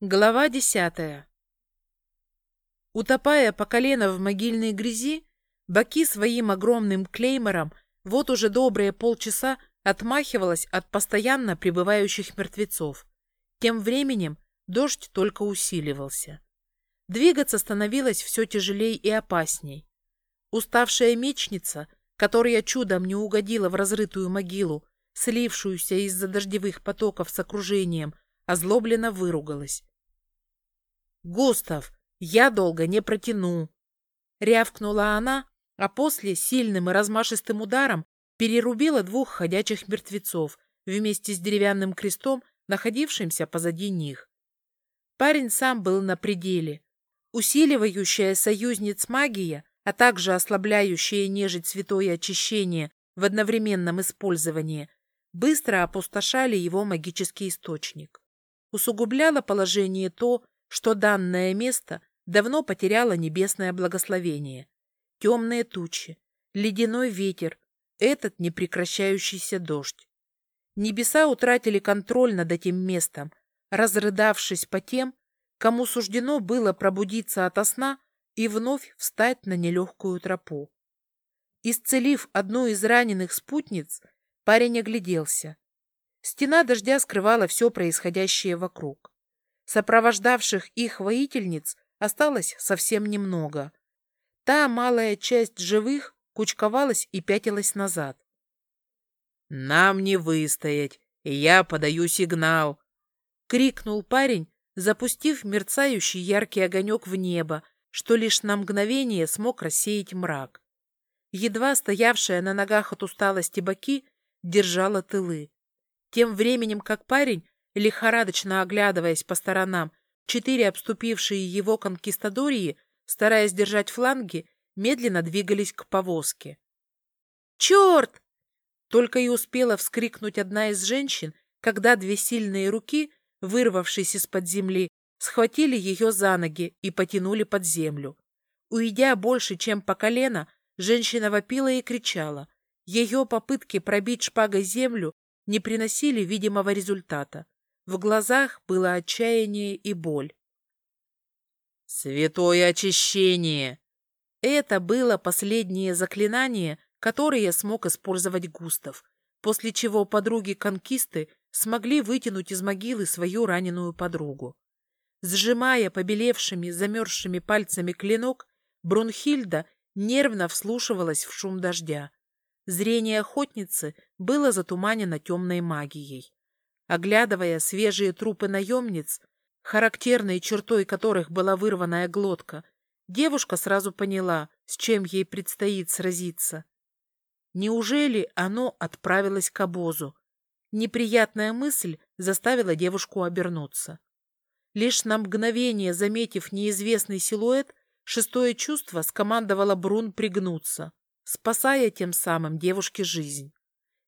Глава десятая Утопая по колено в могильной грязи, Баки своим огромным клеймором вот уже добрые полчаса отмахивалась от постоянно прибывающих мертвецов. Тем временем дождь только усиливался. Двигаться становилось все тяжелее и опасней. Уставшая мечница, которая чудом не угодила в разрытую могилу, слившуюся из-за дождевых потоков с окружением, озлобленно выругалась. «Густав, я долго не протяну!» Рявкнула она, а после сильным и размашистым ударом перерубила двух ходячих мертвецов вместе с деревянным крестом, находившимся позади них. Парень сам был на пределе. Усиливающая союзниц магия, а также ослабляющая нежить святое очищение в одновременном использовании, быстро опустошали его магический источник. Усугубляло положение то, что данное место давно потеряло небесное благословение. Темные тучи, ледяной ветер, этот непрекращающийся дождь. Небеса утратили контроль над этим местом, разрыдавшись по тем, кому суждено было пробудиться ото сна и вновь встать на нелегкую тропу. Исцелив одну из раненых спутниц, парень огляделся. Стена дождя скрывала все происходящее вокруг. Сопровождавших их воительниц осталось совсем немного. Та малая часть живых кучковалась и пятилась назад. «Нам не выстоять, я подаю сигнал!» — крикнул парень, запустив мерцающий яркий огонек в небо, что лишь на мгновение смог рассеять мрак. Едва стоявшая на ногах от усталости баки держала тылы. Тем временем, как парень лихорадочно оглядываясь по сторонам, четыре обступившие его конкистадории, стараясь держать фланги, медленно двигались к повозке. «Черт!» Только и успела вскрикнуть одна из женщин, когда две сильные руки, вырвавшись из-под земли, схватили ее за ноги и потянули под землю. Уйдя больше, чем по колено, женщина вопила и кричала. Ее попытки пробить шпагой землю не приносили видимого результата. В глазах было отчаяние и боль. «Святое очищение!» Это было последнее заклинание, которое смог использовать Густав, после чего подруги-конкисты смогли вытянуть из могилы свою раненую подругу. Сжимая побелевшими, замерзшими пальцами клинок, Брунхильда нервно вслушивалась в шум дождя. Зрение охотницы было затуманено темной магией. Оглядывая свежие трупы наемниц, характерной чертой которых была вырванная глотка, девушка сразу поняла, с чем ей предстоит сразиться. Неужели оно отправилось к обозу? Неприятная мысль заставила девушку обернуться. Лишь на мгновение заметив неизвестный силуэт, шестое чувство скомандовало Брун пригнуться, спасая тем самым девушке жизнь.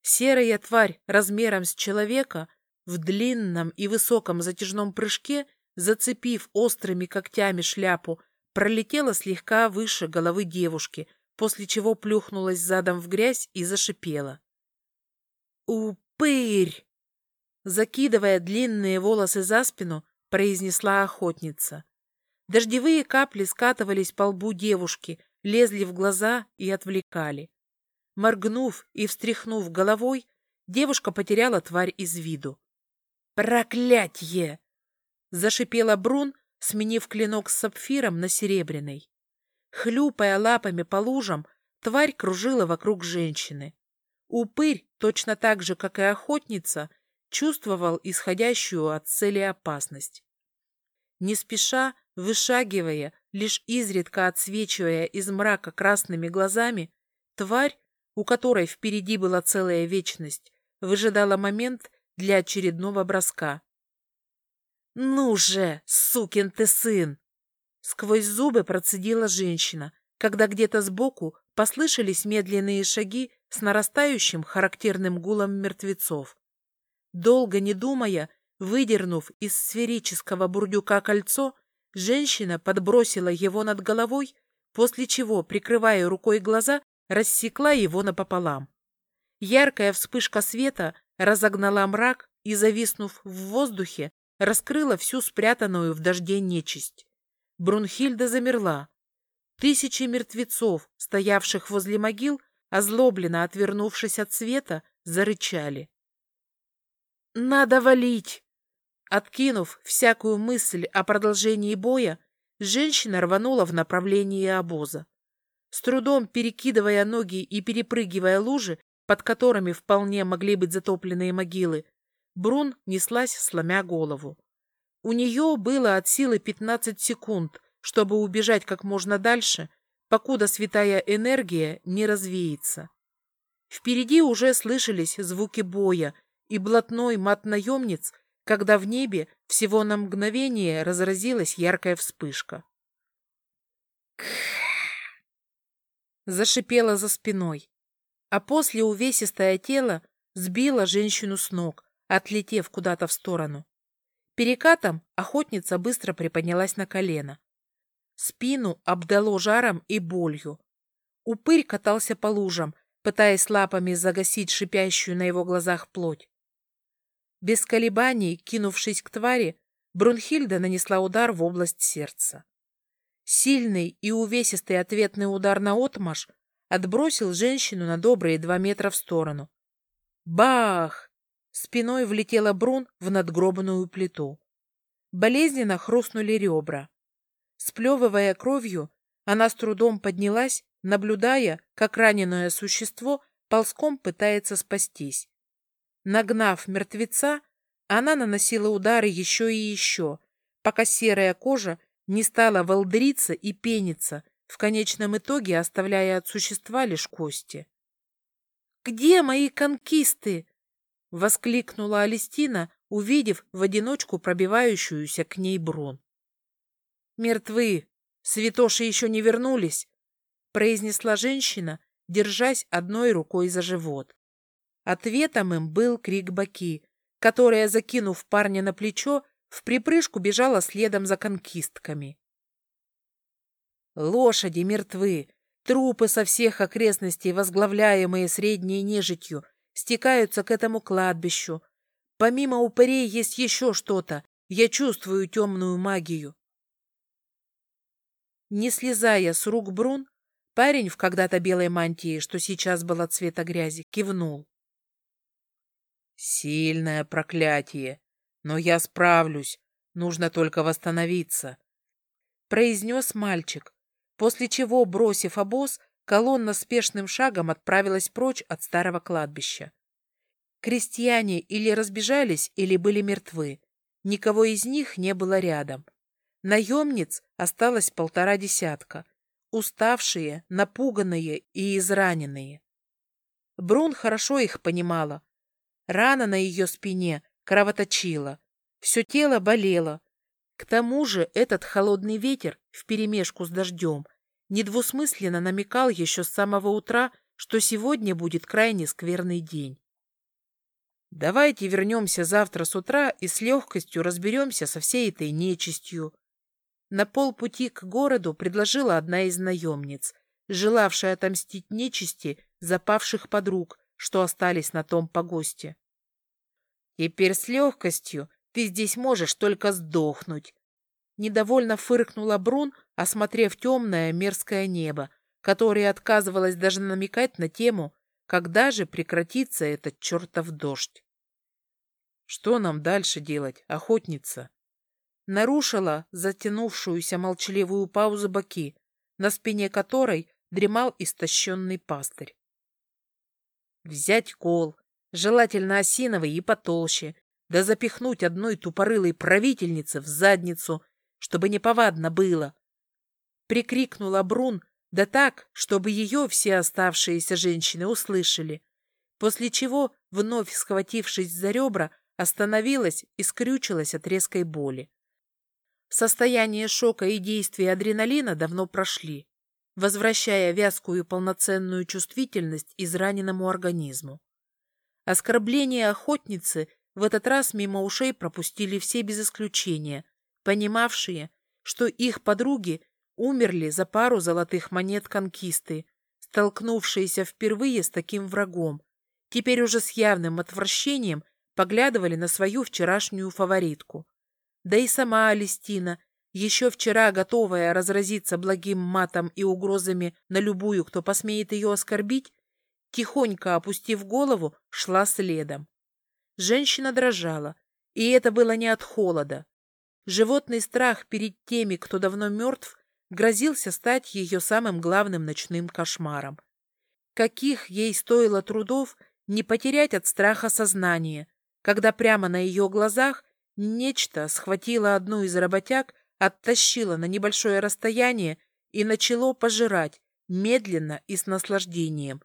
Серая тварь размером с человека — в длинном и высоком затяжном прыжке, зацепив острыми когтями шляпу, пролетела слегка выше головы девушки, после чего плюхнулась задом в грязь и зашипела. «Упырь!» Закидывая длинные волосы за спину, произнесла охотница. Дождевые капли скатывались по лбу девушки, лезли в глаза и отвлекали. Моргнув и встряхнув головой, девушка потеряла тварь из виду. «Проклятье!» — зашипела Брун, сменив клинок с сапфиром на серебряный. Хлюпая лапами по лужам, тварь кружила вокруг женщины. Упырь, точно так же, как и охотница, чувствовал исходящую от цели опасность. Не спеша, вышагивая, лишь изредка отсвечивая из мрака красными глазами, тварь, у которой впереди была целая вечность, выжидала момент для очередного броска. «Ну же, сукин ты сын!» Сквозь зубы процедила женщина, когда где-то сбоку послышались медленные шаги с нарастающим характерным гулом мертвецов. Долго не думая, выдернув из сферического бурдюка кольцо, женщина подбросила его над головой, после чего, прикрывая рукой глаза, рассекла его напополам. Яркая вспышка света разогнала мрак и, зависнув в воздухе, раскрыла всю спрятанную в дожде нечисть. Брунхильда замерла. Тысячи мертвецов, стоявших возле могил, озлобленно отвернувшись от света, зарычали. «Надо валить!» Откинув всякую мысль о продолжении боя, женщина рванула в направлении обоза. С трудом перекидывая ноги и перепрыгивая лужи, под которыми вполне могли быть затопленные могилы, Брун неслась, сломя голову. У нее было от силы 15 секунд, чтобы убежать как можно дальше, покуда святая энергия не развеется. Впереди уже слышались звуки боя и блатной мат наемниц, когда в небе всего на мгновение разразилась яркая вспышка. Зашипела за спиной, а после увесистое тело сбило женщину с ног, отлетев куда-то в сторону. Перекатом охотница быстро приподнялась на колено. Спину обдало жаром и болью. Упырь катался по лужам, пытаясь лапами загасить шипящую на его глазах плоть. Без колебаний, кинувшись к твари, Брунхильда нанесла удар в область сердца. Сильный и увесистый ответный удар на отмаш отбросил женщину на добрые два метра в сторону. Бах! Спиной влетела Брун в надгробанную плиту. Болезненно хрустнули ребра. Сплевывая кровью, она с трудом поднялась, наблюдая, как раненое существо ползком пытается спастись. Нагнав мертвеца, она наносила удары еще и еще, пока серая кожа не стала волдыриться и пениться, в конечном итоге оставляя от существа лишь кости. «Где мои конкисты?» — воскликнула Алистина, увидев в одиночку пробивающуюся к ней Брун. «Мертвы! Святоши еще не вернулись!» — произнесла женщина, держась одной рукой за живот. Ответом им был крик Баки, которая, закинув парня на плечо, в припрыжку бежала следом за конкистками. Лошади мертвы, трупы со всех окрестностей, возглавляемые средней нежитью, стекаются к этому кладбищу. Помимо упырей есть еще что-то. Я чувствую темную магию. Не слезая с рук Брун, парень в когда-то белой мантии, что сейчас была цвета грязи, кивнул. Сильное проклятие, но я справлюсь, нужно только восстановиться, произнес мальчик, после чего, бросив обоз, колонна спешным шагом отправилась прочь от старого кладбища. Крестьяне или разбежались, или были мертвы. Никого из них не было рядом. Наемниц осталось полтора десятка. Уставшие, напуганные и израненные. Брун хорошо их понимала. Рана на ее спине кровоточила. Все тело болело. К тому же этот холодный ветер вперемешку с дождем недвусмысленно намекал еще с самого утра, что сегодня будет крайне скверный день. Давайте вернемся завтра с утра и с легкостью разберемся со всей этой нечистью. На полпути к городу предложила одна из наемниц, желавшая отомстить нечисти запавших подруг, что остались на том погосте. Теперь с легкостью ты здесь можешь только сдохнуть. Недовольно фыркнула Брун, осмотрев темное мерзкое небо, которое отказывалось даже намекать на тему, когда же прекратится этот чертов дождь. Что нам дальше делать, охотница? Нарушила затянувшуюся молчаливую паузу Баки, на спине которой дремал истощенный пастырь. Взять кол, желательно осиновый и потолще, да запихнуть одной тупорылой правительнице в задницу, чтобы неповадно было, прикрикнула Брун, да так, чтобы ее все оставшиеся женщины услышали, после чего, вновь схватившись за ребра, остановилась и скрючилась от резкой боли. Состояние шока и действия адреналина давно прошли, возвращая вязкую полноценную чувствительность израненному организму. Оскорбления охотницы в этот раз мимо ушей пропустили все без исключения, понимавшие, что их подруги умерли за пару золотых монет конкисты, столкнувшиеся впервые с таким врагом. Теперь уже с явным отвращением поглядывали на свою вчерашнюю фаворитку. да и сама Алистина, еще вчера готовая разразиться благим матом и угрозами на любую, кто посмеет ее оскорбить, тихонько опустив голову, шла следом. Женщина дрожала, и это было не от холода. Животный страх перед теми, кто давно мертв, грозился стать ее самым главным ночным кошмаром. Каких ей стоило трудов не потерять от страха сознание, когда прямо на ее глазах нечто схватило одну из работяг, оттащило на небольшое расстояние и начало пожирать, медленно и с наслаждением.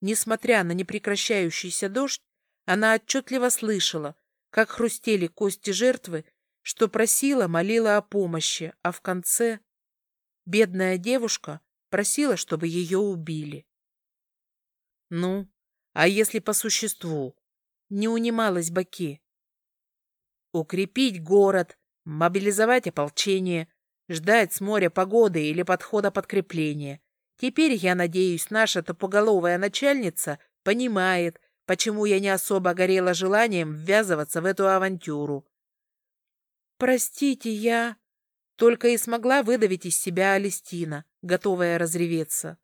Несмотря на непрекращающийся дождь, она отчетливо слышала, как хрустели кости жертвы, что просила, молила о помощи, а в конце... Бедная девушка просила, чтобы ее убили. Ну, а если по существу? Не унималась Баки. Укрепить город, мобилизовать ополчение, ждать с моря погоды или подхода подкрепления. Теперь, я надеюсь, наша тупоголовая начальница понимает, почему я не особо горела желанием ввязываться в эту авантюру. «Простите, я...» Только и смогла выдавить из себя Алистина, готовая разреветься.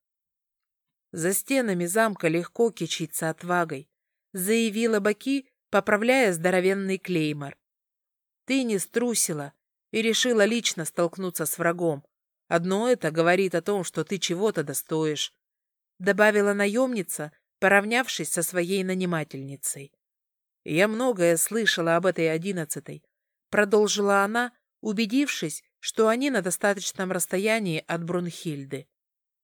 За стенами замка легко кичиться отвагой, заявила Баки, поправляя здоровенный клеймор. Ты не струсила и решила лично столкнуться с врагом. Одно это говорит о том, что ты чего-то достоишь, добавила наемница, поравнявшись со своей нанимательницей. Я многое слышала об этой одиннадцатой, продолжила она, убедившись, что они на достаточном расстоянии от Брунхильды.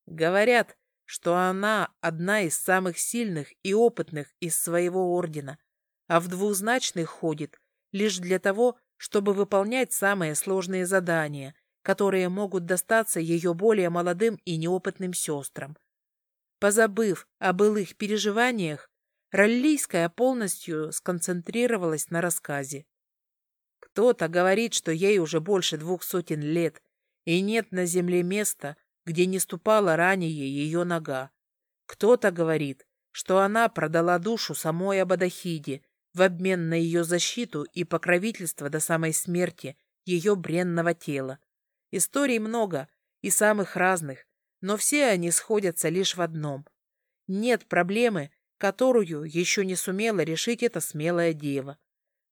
Говорят, что она одна из самых сильных и опытных из своего ордена, а в двузначных ходит лишь для того, чтобы выполнять самые сложные задания, которые могут достаться ее более молодым и неопытным сестрам. Позабыв о былых переживаниях, Роллийская полностью сконцентрировалась на рассказе. Кто-то говорит, что ей уже больше двух сотен лет, и нет на земле места, где не ступала ранее ее нога. Кто-то говорит, что она продала душу самой Абадахиде в обмен на ее защиту и покровительство до самой смерти ее бренного тела. Историй много и самых разных, но все они сходятся лишь в одном. Нет проблемы, которую еще не сумела решить эта смелая дева.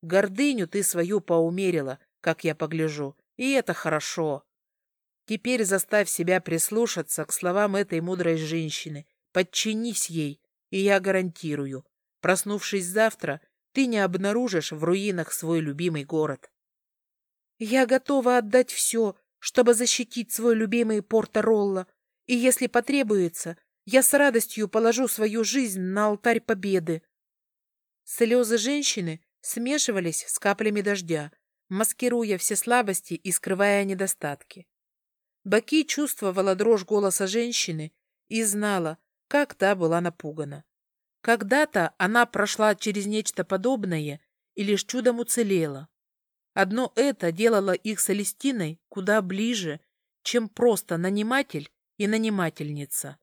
Гордыню ты свою поумерила, как я погляжу, и это хорошо. Теперь заставь себя прислушаться к словам этой мудрой женщины, подчинись ей, и я гарантирую, проснувшись завтра, ты не обнаружишь в руинах свой любимый город. Я готова отдать все, чтобы защитить свой любимый Порто-Ролло, и если потребуется, я с радостью положу свою жизнь на алтарь победы. Слезы женщины смешивались с каплями дождя, маскируя все слабости и скрывая недостатки. Баки чувствовала дрожь голоса женщины и знала, как та была напугана. Когда-то она прошла через нечто подобное и лишь чудом уцелела. Одно это делало их с Алистиной куда ближе, чем просто наниматель и нанимательница.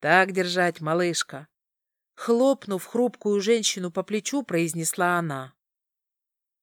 «Так держать, малышка!» Хлопнув хрупкую женщину по плечу, произнесла она.